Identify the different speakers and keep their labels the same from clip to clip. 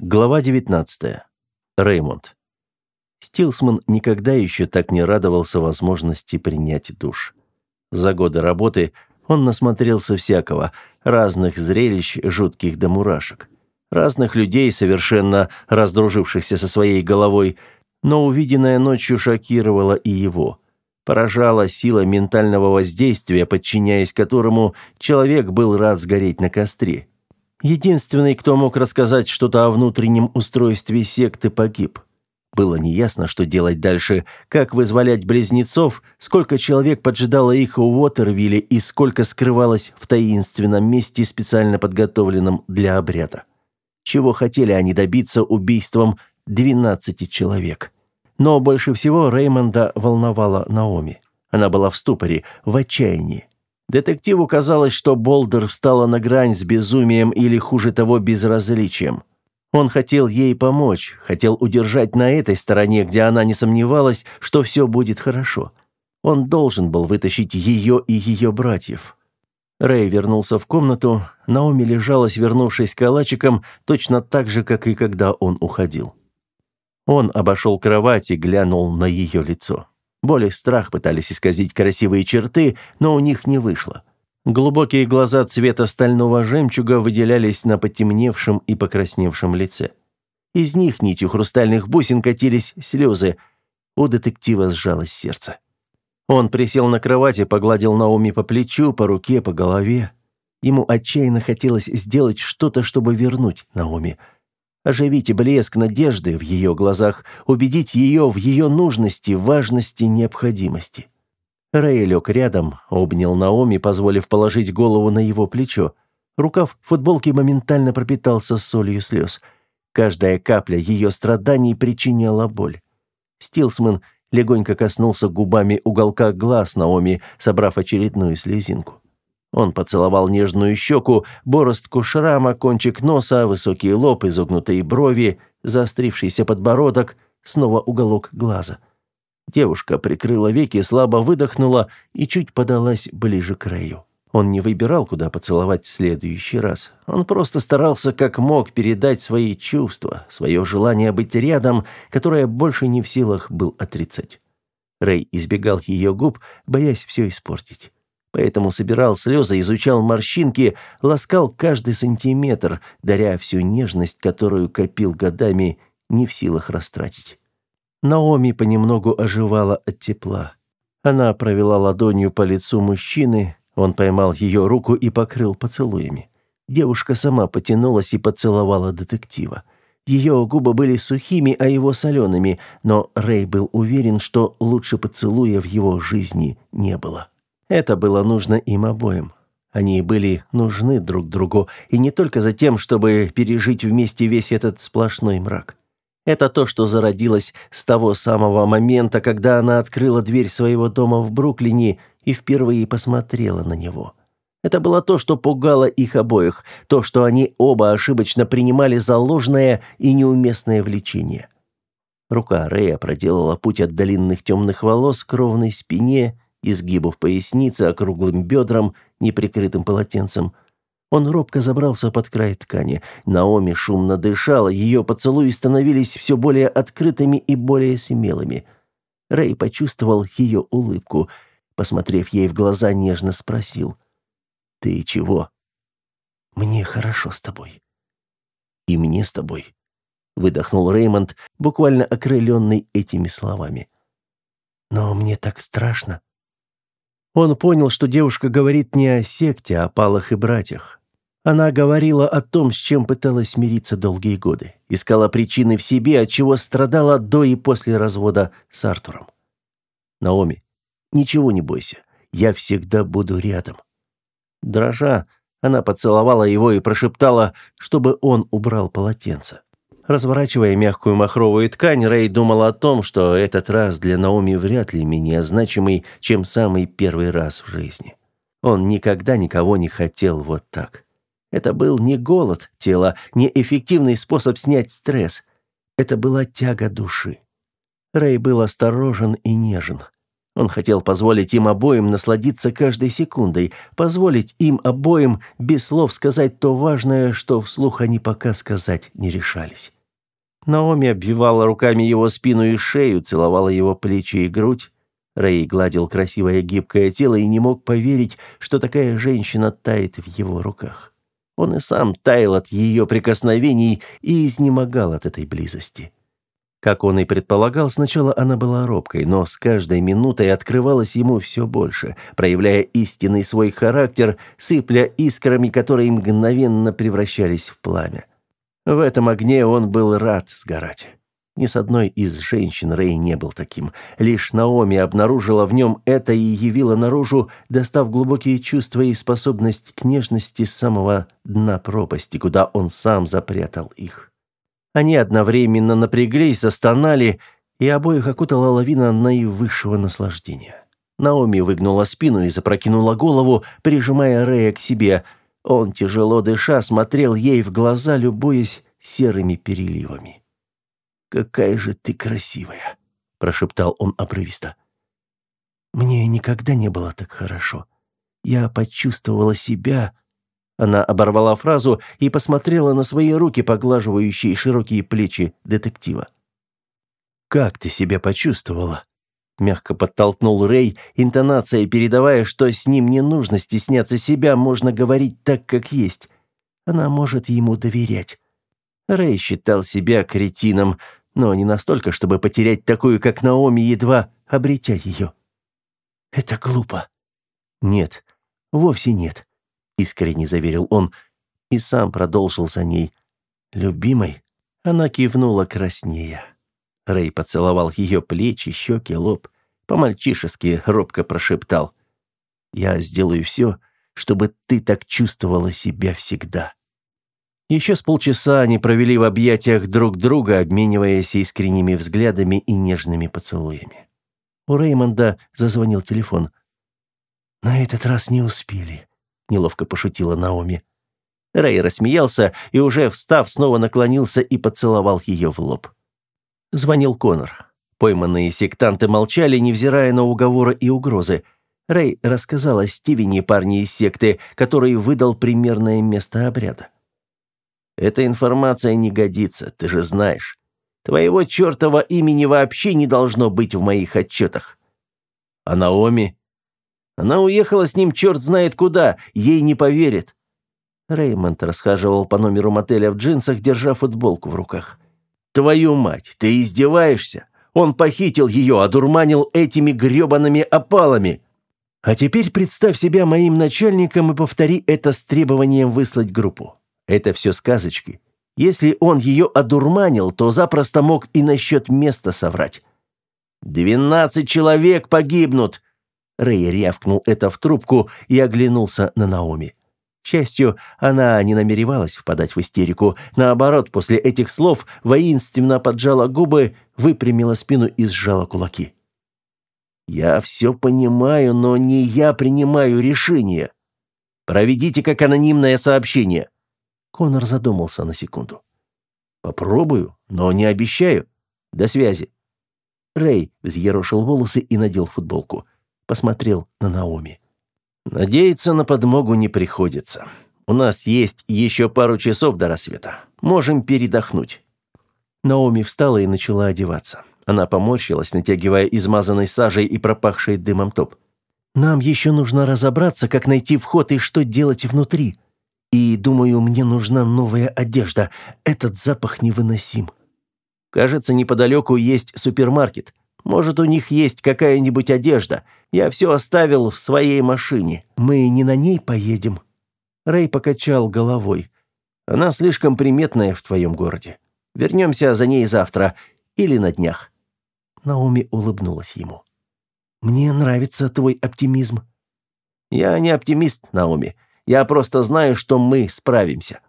Speaker 1: Глава 19. Реймонд. Стилсман никогда еще так не радовался возможности принять душ. За годы работы он насмотрелся всякого, разных зрелищ, жутких до мурашек. Разных людей, совершенно раздружившихся со своей головой, но увиденное ночью шокировало и его. Поражала сила ментального воздействия, подчиняясь которому человек был рад сгореть на костре. Единственный, кто мог рассказать что-то о внутреннем устройстве секты, погиб. Было неясно, что делать дальше, как вызволять близнецов, сколько человек поджидало их у Уотервилле и сколько скрывалось в таинственном месте, специально подготовленном для обряда. Чего хотели они добиться убийством 12 человек. Но больше всего Реймонда волновала Наоми. Она была в ступоре, в отчаянии. Детективу казалось, что Болдер встала на грань с безумием или, хуже того, безразличием. Он хотел ей помочь, хотел удержать на этой стороне, где она не сомневалась, что все будет хорошо. Он должен был вытащить ее и ее братьев. Рэй вернулся в комнату, Наоми лежала, свернувшись калачиком, точно так же, как и когда он уходил. Он обошел кровать и глянул на ее лицо. Боль и страх пытались исказить красивые черты, но у них не вышло. Глубокие глаза цвета стального жемчуга выделялись на потемневшем и покрасневшем лице. Из них нитью хрустальных бусин катились слезы. У детектива сжалось сердце. Он присел на кровати, погладил Наоми по плечу, по руке, по голове. Ему отчаянно хотелось сделать что-то, чтобы вернуть Наоми – оживить блеск надежды в ее глазах, убедить ее в ее нужности, важности, необходимости. Рэй лег рядом, обнял Наоми, позволив положить голову на его плечо. Рукав футболки моментально пропитался солью слез. Каждая капля ее страданий причиняла боль. Стилсман легонько коснулся губами уголка глаз Наоми, собрав очередную слезинку. Он поцеловал нежную щеку, боростку шрама, кончик носа, высокий лоб, изогнутые брови, заострившийся подбородок, снова уголок глаза. Девушка прикрыла веки, слабо выдохнула и чуть подалась ближе к Рэю. Он не выбирал, куда поцеловать в следующий раз. Он просто старался как мог передать свои чувства, свое желание быть рядом, которое больше не в силах был отрицать. Рэй избегал ее губ, боясь все испортить. Поэтому собирал слезы, изучал морщинки, ласкал каждый сантиметр, даря всю нежность, которую копил годами, не в силах растратить. Наоми понемногу оживала от тепла. Она провела ладонью по лицу мужчины, он поймал ее руку и покрыл поцелуями. Девушка сама потянулась и поцеловала детектива. Ее губы были сухими, а его солеными, но Рэй был уверен, что лучше поцелуя в его жизни не было. Это было нужно им обоим. Они были нужны друг другу, и не только за тем, чтобы пережить вместе весь этот сплошной мрак. Это то, что зародилось с того самого момента, когда она открыла дверь своего дома в Бруклине и впервые посмотрела на него. Это было то, что пугало их обоих, то, что они оба ошибочно принимали за ложное и неуместное влечение. Рука Рэя проделала путь от длинных темных волос к ровной спине изгибов поясницы, округлым бедрам, неприкрытым полотенцем. Он робко забрался под край ткани. Наоми шумно дышала, ее поцелуи становились все более открытыми и более смелыми. Рэй почувствовал ее улыбку. Посмотрев ей в глаза, нежно спросил. «Ты чего?» «Мне хорошо с тобой». «И мне с тобой», — выдохнул Реймонд, буквально окрыленный этими словами. «Но мне так страшно», он понял, что девушка говорит не о секте, а о палах и братьях. Она говорила о том, с чем пыталась смириться долгие годы. Искала причины в себе, от чего страдала до и после развода с Артуром. «Наоми, ничего не бойся. Я всегда буду рядом». Дрожа, она поцеловала его и прошептала, чтобы он убрал полотенце. Разворачивая мягкую махровую ткань, Рэй думал о том, что этот раз для Наоми вряд ли менее значимый, чем самый первый раз в жизни. Он никогда никого не хотел вот так. Это был не голод тела, не эффективный способ снять стресс. Это была тяга души. Рэй был осторожен и нежен. Он хотел позволить им обоим насладиться каждой секундой, позволить им обоим без слов сказать то важное, что вслух они пока сказать не решались. Наоми обвивала руками его спину и шею, целовала его плечи и грудь. Рэй гладил красивое гибкое тело и не мог поверить, что такая женщина тает в его руках. Он и сам таял от ее прикосновений и изнемогал от этой близости. Как он и предполагал, сначала она была робкой, но с каждой минутой открывалась ему все больше, проявляя истинный свой характер, сыпля искрами, которые мгновенно превращались в пламя. В этом огне он был рад сгорать. Ни с одной из женщин Рэй не был таким. Лишь Наоми обнаружила в нем это и явила наружу, достав глубокие чувства и способность к нежности с самого дна пропасти, куда он сам запрятал их. Они одновременно напряглись, застонали, и обоих окутала лавина наивысшего наслаждения. Наоми выгнула спину и запрокинула голову, прижимая Рэя к себе. Он, тяжело дыша, смотрел ей в глаза, любуясь серыми переливами. «Какая же ты красивая!» – прошептал он обрывисто. «Мне никогда не было так хорошо. Я почувствовала себя она оборвала фразу и посмотрела на свои руки, поглаживающие широкие плечи детектива. «Как ты себя почувствовала?» Мягко подтолкнул Рэй, интонацией передавая, что с ним не нужно стесняться себя, можно говорить так, как есть. Она может ему доверять. Рэй считал себя кретином, но не настолько, чтобы потерять такую, как Наоми, едва обретя ее. «Это глупо». «Нет, вовсе нет искренне заверил он и сам продолжил за ней. «Любимой?» Она кивнула краснея. Рэй поцеловал ее плечи, щеки, лоб. По-мальчишески робко прошептал. «Я сделаю все, чтобы ты так чувствовала себя всегда». Еще с полчаса они провели в объятиях друг друга, обмениваясь искренними взглядами и нежными поцелуями. У Реймонда зазвонил телефон. «На этот раз не успели», неловко пошутила Наоми. Рэй рассмеялся и уже встав, снова наклонился и поцеловал ее в лоб. Звонил Конор. Пойманные сектанты молчали, невзирая на уговоры и угрозы. Рэй рассказал о Стивене, парне из секты, который выдал примерное место обряда. «Эта информация не годится, ты же знаешь. Твоего чертова имени вообще не должно быть в моих отчетах». «А Наоми?» Она уехала с ним черт знает куда, ей не поверит. Реймонд расхаживал по номеру мотеля в джинсах, держа футболку в руках. «Твою мать, ты издеваешься? Он похитил ее, одурманил этими гребаными опалами!» «А теперь представь себя моим начальником и повтори это с требованием выслать группу. Это все сказочки. Если он ее одурманил, то запросто мог и насчет места соврать. «Двенадцать человек погибнут!» Рэй рявкнул это в трубку и оглянулся на Наоми. Счастью, она не намеревалась впадать в истерику. Наоборот, после этих слов воинственно поджала губы, выпрямила спину и сжала кулаки. «Я все понимаю, но не я принимаю решение. Проведите как анонимное сообщение». Конор задумался на секунду. «Попробую, но не обещаю. До связи». Рэй взъерошил волосы и надел футболку посмотрел на Наоми. «Надеяться на подмогу не приходится. У нас есть еще пару часов до рассвета. Можем передохнуть». Наоми встала и начала одеваться. Она поморщилась, натягивая измазанной сажей и пропахший дымом топ. «Нам еще нужно разобраться, как найти вход и что делать внутри. И, думаю, мне нужна новая одежда. Этот запах невыносим». «Кажется, неподалеку есть супермаркет. Может, у них есть какая-нибудь одежда. Я все оставил в своей машине. Мы не на ней поедем». Рэй покачал головой. «Она слишком приметная в твоем городе. Вернемся за ней завтра или на днях». Науми улыбнулась ему. «Мне нравится твой оптимизм». «Я не оптимист, Науми. Я просто знаю, что мы справимся.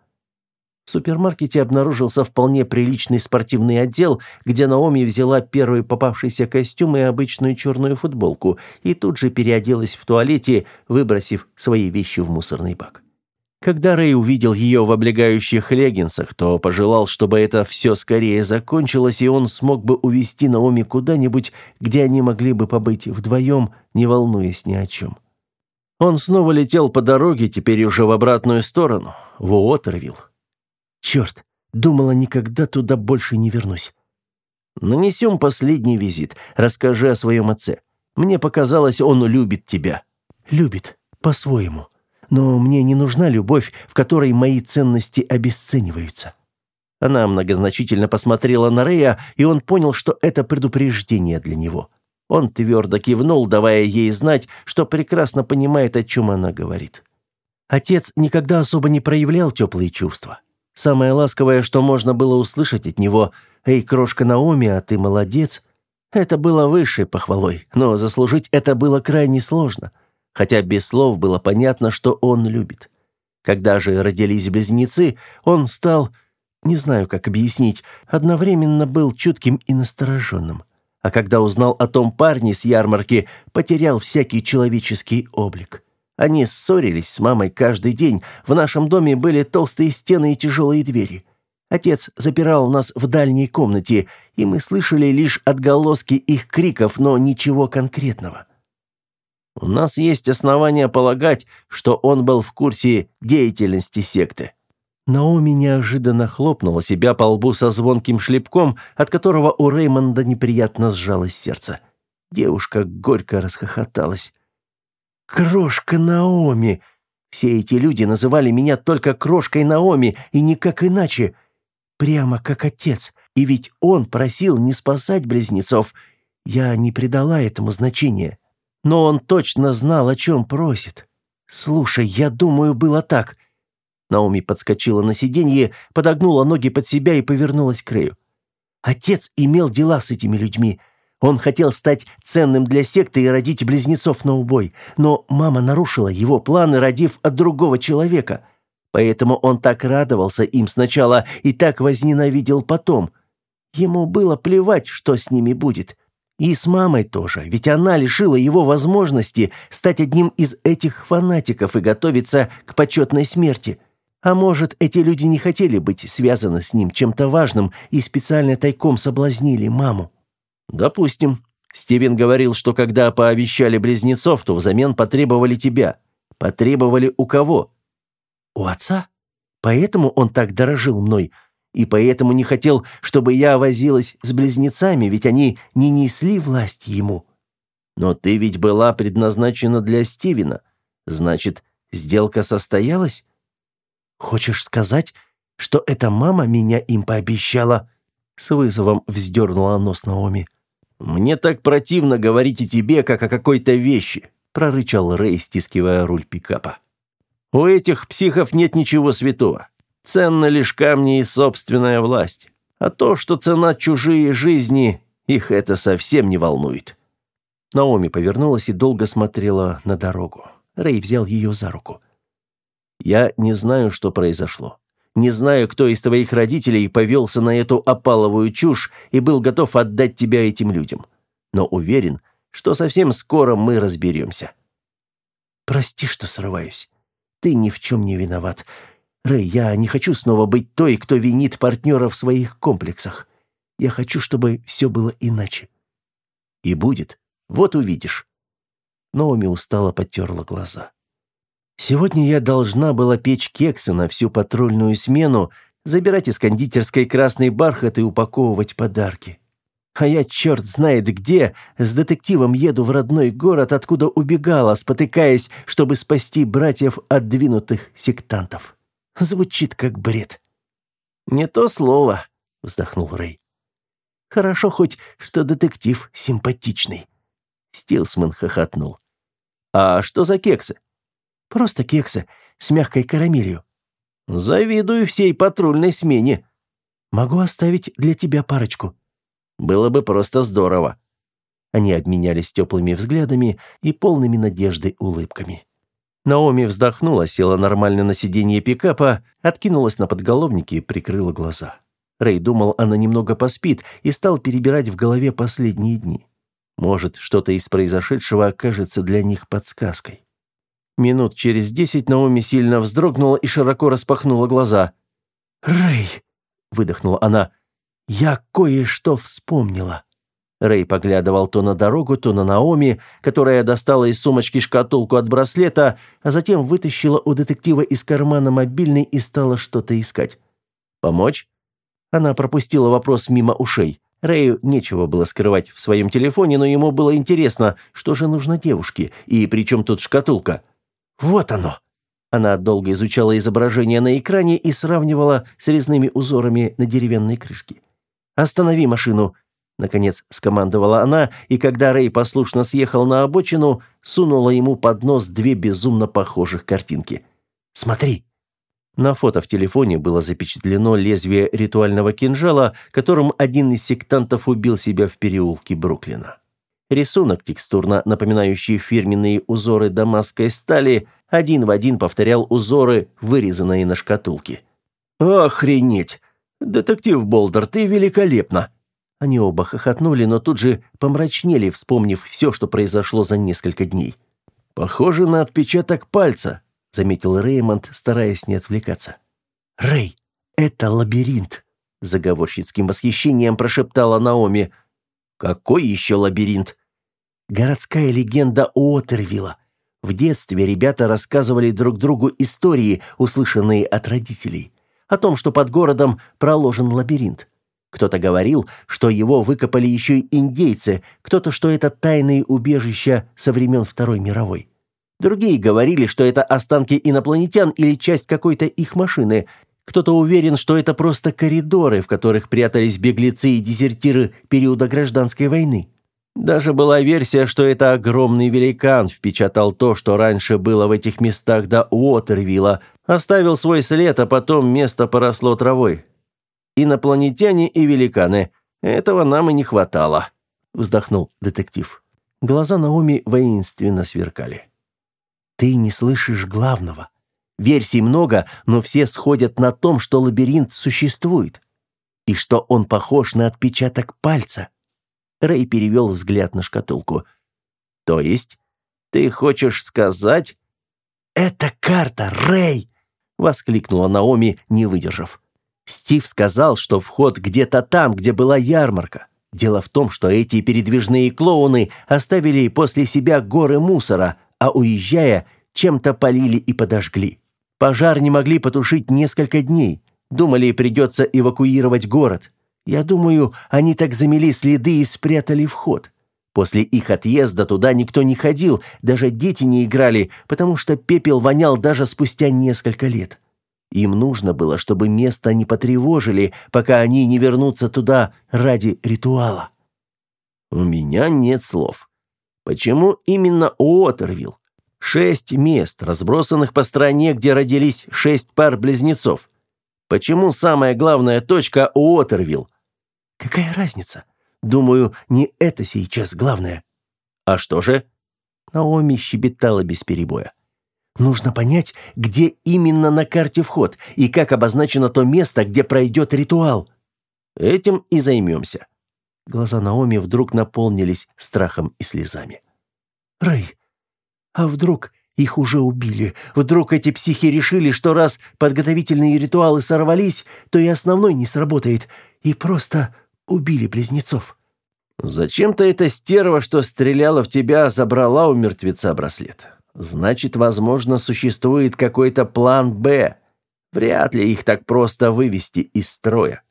Speaker 1: В супермаркете обнаружился вполне приличный спортивный отдел, где Наоми взяла первый попавшийся костюм и обычную черную футболку и тут же переоделась в туалете, выбросив свои вещи в мусорный бак. Когда Рэй увидел ее в облегающих леггинсах, то пожелал, чтобы это все скорее закончилось, и он смог бы увести Наоми куда-нибудь, где они могли бы побыть вдвоем, не волнуясь ни о чем. Он снова летел по дороге, теперь уже в обратную сторону, в Уотервилл. Черт, думала, никогда туда больше не вернусь. Нанесем последний визит, расскажи о своем отце. Мне показалось, он любит тебя. Любит, по-своему но мне не нужна любовь, в которой мои ценности обесцениваются». Она многозначительно посмотрела на Рея, и он понял, что это предупреждение для него. Он твердо кивнул, давая ей знать, что прекрасно понимает, о чем она говорит. Отец никогда особо не проявлял теплые чувства. Самое ласковое, что можно было услышать от него «Эй, крошка Наоми, а ты молодец», это было высшей похвалой, но заслужить это было крайне сложно – хотя без слов было понятно, что он любит. Когда же родились близнецы, он стал, не знаю, как объяснить, одновременно был чутким и настороженным. А когда узнал о том парне с ярмарки, потерял всякий человеческий облик. Они ссорились с мамой каждый день. В нашем доме были толстые стены и тяжелые двери. Отец запирал нас в дальней комнате, и мы слышали лишь отголоски их криков, но ничего конкретного. У нас есть основания полагать, что он был в курсе деятельности секты». Наоми неожиданно хлопнула себя по лбу со звонким шлепком, от которого у Реймонда неприятно сжалось сердце. Девушка горько расхохоталась. «Крошка Наоми! Все эти люди называли меня только крошкой Наоми, и никак иначе. Прямо как отец. И ведь он просил не спасать близнецов. Я не придала этому значения но он точно знал, о чем просит. Слушай, я думаю, было так. Наоми подскочила на сиденье, подогнула ноги под себя и повернулась к Рэю. Отец имел дела с этими людьми. Он хотел стать ценным для секты и родить близнецов на убой, но мама нарушила его планы, родив от другого человека. Поэтому он так радовался им сначала и так возненавидел потом. Ему было плевать, что с ними будет. И с мамой тоже, ведь она лишила его возможности стать одним из этих фанатиков и готовиться к почетной смерти. А может, эти люди не хотели быть связаны с ним чем-то важным и специально тайком соблазнили маму? Допустим. Стивен говорил, что когда пообещали близнецов, то взамен потребовали тебя. Потребовали у кого? У отца? Поэтому он так дорожил мной – и поэтому не хотел, чтобы я возилась с близнецами, ведь они не несли власть ему. Но ты ведь была предназначена для Стивена. Значит, сделка состоялась? Хочешь сказать, что эта мама меня им пообещала?» С вызовом вздернула нос Наоми. «Мне так противно говорить о тебе, как о какой-то вещи», прорычал Рэй, стискивая руль пикапа. «У этих психов нет ничего святого. Ценны лишь камни и собственная власть. А то, что цена чужие жизни, их это совсем не волнует». Наоми повернулась и долго смотрела на дорогу. Рэй взял ее за руку. «Я не знаю, что произошло. Не знаю, кто из твоих родителей повелся на эту опаловую чушь и был готов отдать тебя этим людям. Но уверен, что совсем скоро мы разберемся». «Прости, что срываюсь. Ты ни в чем не виноват. Рэй, я не хочу снова быть той, кто винит партнера в своих комплексах. Я хочу, чтобы все было иначе. И будет. Вот увидишь. Наоми устало потерла глаза. Сегодня я должна была печь кексы на всю патрульную смену, забирать из кондитерской красный бархат и упаковывать подарки. А я черт знает где, с детективом еду в родной город, откуда убегала, спотыкаясь, чтобы спасти братьев от двинутых сектантов. Звучит как бред. Не то слово, вздохнул Рэй. Хорошо хоть, что детектив симпатичный. Стилсман хохотнул. А что за кексы? Просто кексы с мягкой карамелью. Завидую всей патрульной смене. Могу оставить для тебя парочку. Было бы просто здорово. Они обменялись теплыми взглядами и полными надежды улыбками. Наоми вздохнула, села нормально на сиденье пикапа, откинулась на подголовнике и прикрыла глаза. Рэй думал, она немного поспит, и стал перебирать в голове последние дни. Может, что-то из произошедшего окажется для них подсказкой. Минут через десять Наоми сильно вздрогнула и широко распахнула глаза. «Рэй!» — выдохнула она. «Я кое-что вспомнила». Рэй поглядывал то на дорогу, то на Наоми, которая достала из сумочки шкатулку от браслета, а затем вытащила у детектива из кармана мобильный и стала что-то искать. «Помочь?» Она пропустила вопрос мимо ушей. Рэю нечего было скрывать в своем телефоне, но ему было интересно, что же нужно девушке, и при чем тут шкатулка. «Вот оно!» Она долго изучала изображение на экране и сравнивала с резными узорами на деревянной крышке. «Останови машину!» Наконец скомандовала она, и когда Рэй послушно съехал на обочину, сунула ему под нос две безумно похожих картинки. «Смотри!» На фото в телефоне было запечатлено лезвие ритуального кинжала, которым один из сектантов убил себя в переулке Бруклина. Рисунок, текстурно напоминающий фирменные узоры дамасской стали, один в один повторял узоры, вырезанные на шкатулке. «Охренеть! Детектив Болдер, ты великолепна!» Они оба хохотнули, но тут же помрачнели, вспомнив все, что произошло за несколько дней. «Похоже на отпечаток пальца», — заметил Реймонд, стараясь не отвлекаться. «Рэй, это лабиринт», — заговорщицким восхищением прошептала Наоми. «Какой еще лабиринт?» «Городская легенда Уотервилла. В детстве ребята рассказывали друг другу истории, услышанные от родителей, о том, что под городом проложен лабиринт. Кто-то говорил, что его выкопали еще и индейцы, кто-то, что это тайные убежища со времен Второй мировой. Другие говорили, что это останки инопланетян или часть какой-то их машины. Кто-то уверен, что это просто коридоры, в которых прятались беглецы и дезертиры периода гражданской войны. Даже была версия, что это огромный великан впечатал то, что раньше было в этих местах до Уотервилла, оставил свой след, а потом место поросло травой. Инопланетяне и великаны. Этого нам и не хватало, вздохнул детектив. Глаза Наоми воинственно сверкали. Ты не слышишь главного. Версий много, но все сходят на том, что лабиринт существует. И что он похож на отпечаток пальца. Рэй перевел взгляд на шкатулку. То есть, ты хочешь сказать... «Это карта, Рэй!» — воскликнула Наоми, не выдержав. Стив сказал, что вход где-то там, где была ярмарка. Дело в том, что эти передвижные клоуны оставили после себя горы мусора, а уезжая, чем-то полили и подожгли. Пожар не могли потушить несколько дней. Думали, придется эвакуировать город. Я думаю, они так замели следы и спрятали вход. После их отъезда туда никто не ходил, даже дети не играли, потому что пепел вонял даже спустя несколько лет. Им нужно было, чтобы место не потревожили, пока они не вернутся туда ради ритуала. У меня нет слов. Почему именно Уотервилл? Шесть мест, разбросанных по стране, где родились шесть пар близнецов. Почему самая главная точка Уотервилл? Какая разница? Думаю, не это сейчас главное. А что же? Наоми щебетала без перебоя. Нужно понять, где именно на карте вход и как обозначено то место, где пройдет ритуал. Этим и займемся. Глаза Наоми вдруг наполнились страхом и слезами. Рэй, а вдруг их уже убили? Вдруг эти психи решили, что раз подготовительные ритуалы сорвались, то и основной не сработает, и просто убили близнецов? Зачем-то эта стерва, что стреляла в тебя, забрала у мертвеца браслет. Значит, возможно, существует какой-то план «Б». Вряд ли их так просто вывести из строя.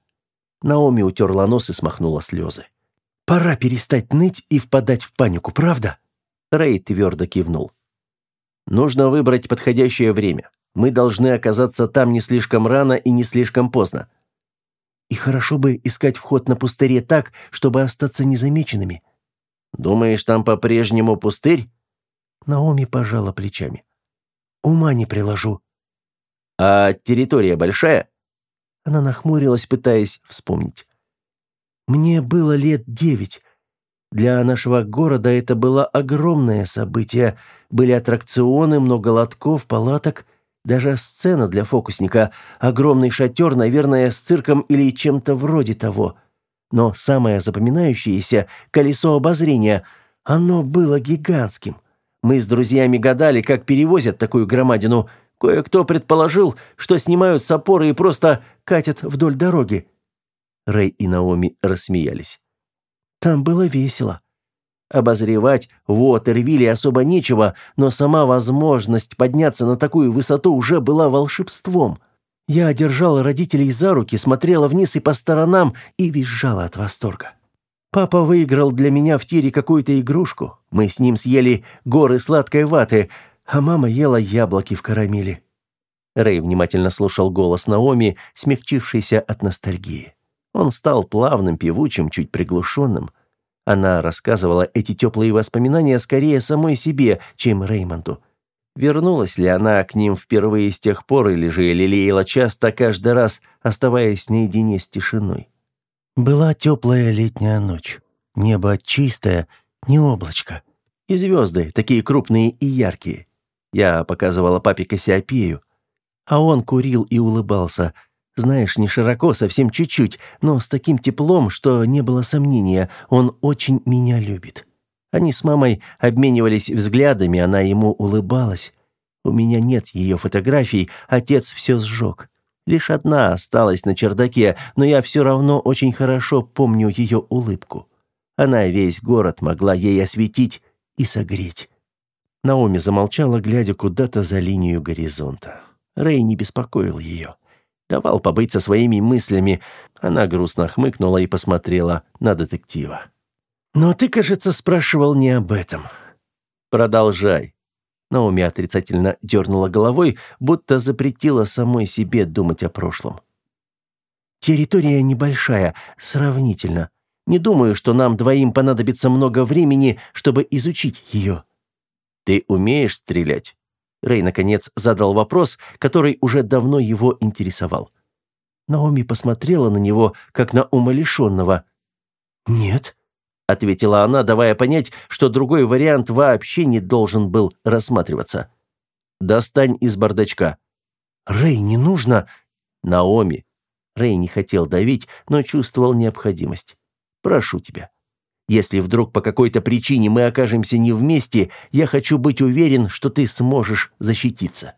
Speaker 1: Наоми утерла нос и смахнула слезы. «Пора перестать ныть и впадать в панику, правда?» Рэй твердо кивнул. «Нужно выбрать подходящее время. Мы должны оказаться там не слишком рано и не слишком поздно. И хорошо бы искать вход на пустыре так, чтобы остаться незамеченными. Думаешь, там по-прежнему пустырь? Наоми пожала плечами. Ума не приложу. А территория большая? Она нахмурилась, пытаясь вспомнить. Мне было лет девять. Для нашего города это было огромное событие. Были аттракционы, много лотков, палаток, даже сцена для фокусника, огромный шатер, наверное, с цирком или чем-то вроде того. Но самое запоминающееся — колесо обозрения. Оно было гигантским. Мы с друзьями гадали, как перевозят такую громадину. Кое-кто предположил, что снимают с опоры и просто катят вдоль дороги». Рэй и Наоми рассмеялись. «Там было весело. Обозревать в Уотервилле особо нечего, но сама возможность подняться на такую высоту уже была волшебством. Я держала родителей за руки, смотрела вниз и по сторонам и визжала от восторга. Папа выиграл для меня в тире какую-то игрушку. Мы с ним съели горы сладкой ваты, а мама ела яблоки в карамели. Рэй внимательно слушал голос Наоми, смягчившийся от ностальгии. Он стал плавным, певучим, чуть приглушенным. Она рассказывала эти теплые воспоминания скорее самой себе, чем Реймонду. Вернулась ли она к ним впервые с тех пор, или же лелеяла часто каждый раз, оставаясь наедине с тишиной? Была теплая летняя ночь. Небо чистое, не облачко. И звезды, такие крупные и яркие. Я показывала папе Кассиопею. А он курил и улыбался – знаешь, не широко, совсем чуть-чуть, но с таким теплом, что не было сомнения, он очень меня любит. Они с мамой обменивались взглядами, она ему улыбалась. У меня нет ее фотографий, отец все сжег. Лишь одна осталась на чердаке, но я все равно очень хорошо помню ее улыбку. Она весь город могла ей осветить и согреть. Наоми замолчала, глядя куда-то за линию горизонта. Рэй не беспокоил ее давал побыть со своими мыслями. Она грустно хмыкнула и посмотрела на детектива. «Но ты, кажется, спрашивал не об этом». «Продолжай». Наоми отрицательно дернула головой, будто запретила самой себе думать о прошлом. «Территория небольшая, сравнительно. Не думаю, что нам двоим понадобится много времени, чтобы изучить ее». «Ты умеешь стрелять?» Рэй, наконец, задал вопрос, который уже давно его интересовал. Наоми посмотрела на него, как на умалишенного. «Нет», — ответила она, давая понять, что другой вариант вообще не должен был рассматриваться. «Достань из бардачка». «Рэй, не нужно!» «Наоми». Рэй не хотел давить, но чувствовал необходимость. «Прошу тебя». Если вдруг по какой-то причине мы окажемся не вместе, я хочу быть уверен, что ты сможешь защититься».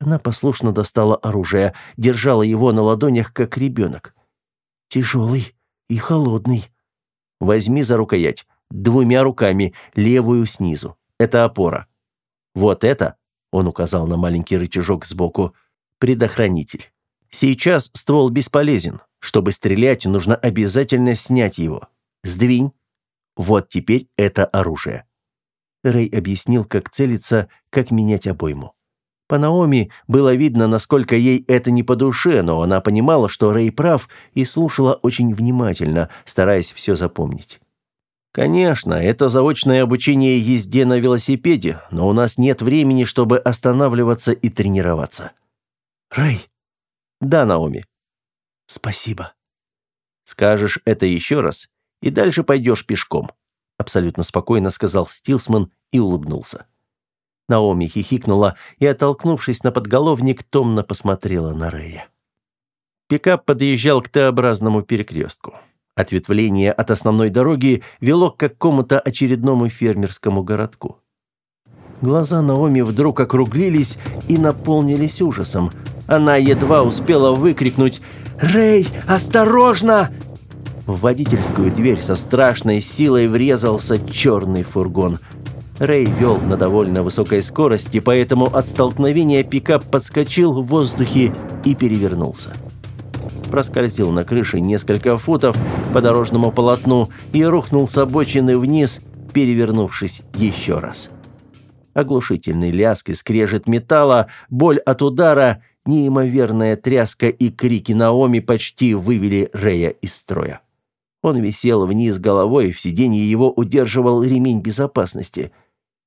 Speaker 1: Она послушно достала оружие, держала его на ладонях, как ребенок. «Тяжелый и холодный». «Возьми за рукоять, двумя руками, левую снизу. Это опора. Вот это, — он указал на маленький рычажок сбоку, — предохранитель. Сейчас ствол бесполезен. Чтобы стрелять, нужно обязательно снять его. Сдвинь. Вот теперь это оружие. Рэй объяснил, как целиться, как менять обойму. По Наоми было видно, насколько ей это не по душе, но она понимала, что Рэй прав, и слушала очень внимательно, стараясь все запомнить. «Конечно, это заочное обучение езде на велосипеде, но у нас нет времени, чтобы останавливаться и тренироваться». «Рэй!» «Да, Наоми». «Спасибо». «Скажешь это еще раз, и дальше пойдешь пешком», абсолютно спокойно сказал Стилсман и улыбнулся. Наоми хихикнула и, оттолкнувшись на подголовник, томно посмотрела на Рэя. Пикап подъезжал к Т-образному перекрестку. Ответвление от основной дороги вело к какому-то очередному фермерскому городку. Глаза Наоми вдруг округлились и наполнились ужасом. Она едва успела выкрикнуть «Рэй, осторожно!» В водительскую дверь со страшной силой врезался черный фургон. Рэй вел на довольно высокой скорости, поэтому от столкновения пикап подскочил в воздухе и перевернулся. Проскользил на крыше несколько футов по дорожному полотну и рухнул с обочины вниз, перевернувшись еще раз. Оглушительный лязг и скрежет металла, боль от удара, неимоверная тряска и крики Наоми почти вывели Рэя из строя. Он висел вниз головой, в сиденье его удерживал ремень безопасности.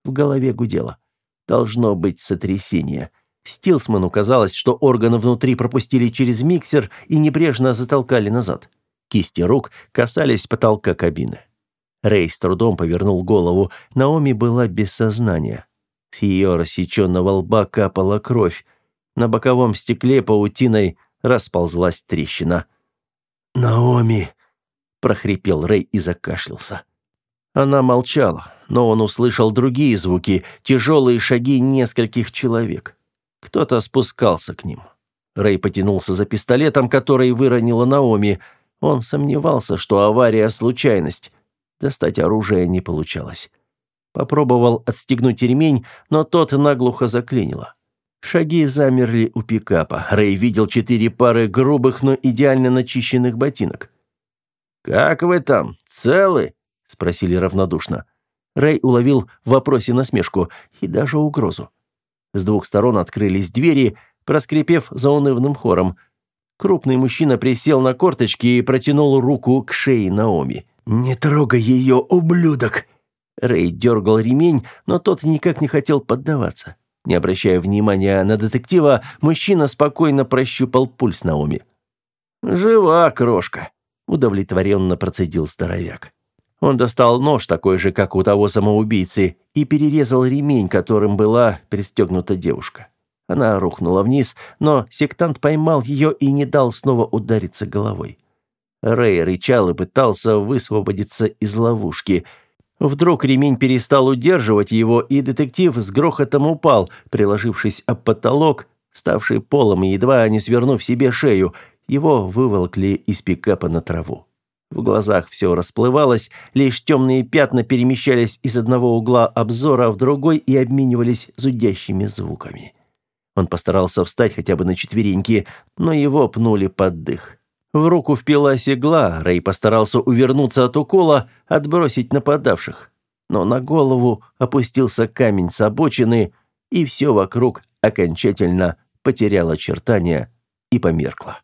Speaker 1: В голове гудело. Должно быть сотрясение. Стилсману казалось, что органы внутри пропустили через миксер и небрежно затолкали назад. Кисти рук касались потолка кабины. Рэй с трудом повернул голову. Наоми была без сознания. С ее рассеченного лба капала кровь. На боковом стекле паутиной расползлась трещина. «Наоми!» Прохрипел Рэй и закашлялся. Она молчала, но он услышал другие звуки, тяжелые шаги нескольких человек. Кто-то спускался к ним. Рэй потянулся за пистолетом, который выронила Наоми. Он сомневался, что авария – случайность. Достать оружие не получалось. Попробовал отстегнуть ремень, но тот наглухо заклинило. Шаги замерли у пикапа. Рэй видел четыре пары грубых, но идеально начищенных ботинок. «Как вы там? Целы?» – спросили равнодушно. Рэй уловил в вопросе насмешку и даже угрозу. С двух сторон открылись двери, проскрипев заунывным хором. Крупный мужчина присел на корточки и протянул руку к шее Наоми. «Не трогай ее, ублюдок!» Рэй дергал ремень, но тот никак не хотел поддаваться. Не обращая внимания на детектива, мужчина спокойно прощупал пульс Наоми. «Жива, крошка», — удовлетворенно процедил здоровяк. Он достал нож, такой же, как у того самоубийцы, и перерезал ремень, которым была пристегнута девушка. Она рухнула вниз, но сектант поймал ее и не дал снова удариться головой. Рэй рычал и пытался высвободиться из ловушки. Вдруг ремень перестал удерживать его, и детектив с грохотом упал, приложившись об потолок, ставший полом едва не свернув себе шею. Его выволокли из пикапа на траву. В глазах все расплывалось, лишь темные пятна перемещались из одного угла обзора в другой и обменивались зудящими звуками. Он постарался встать хотя бы на четвереньки, но его пнули под дых. В руку впилась игла, Рэй постарался увернуться от укола, отбросить нападавших. Но на голову опустился камень с обочины, и все вокруг окончательно потеряло очертания и померкло.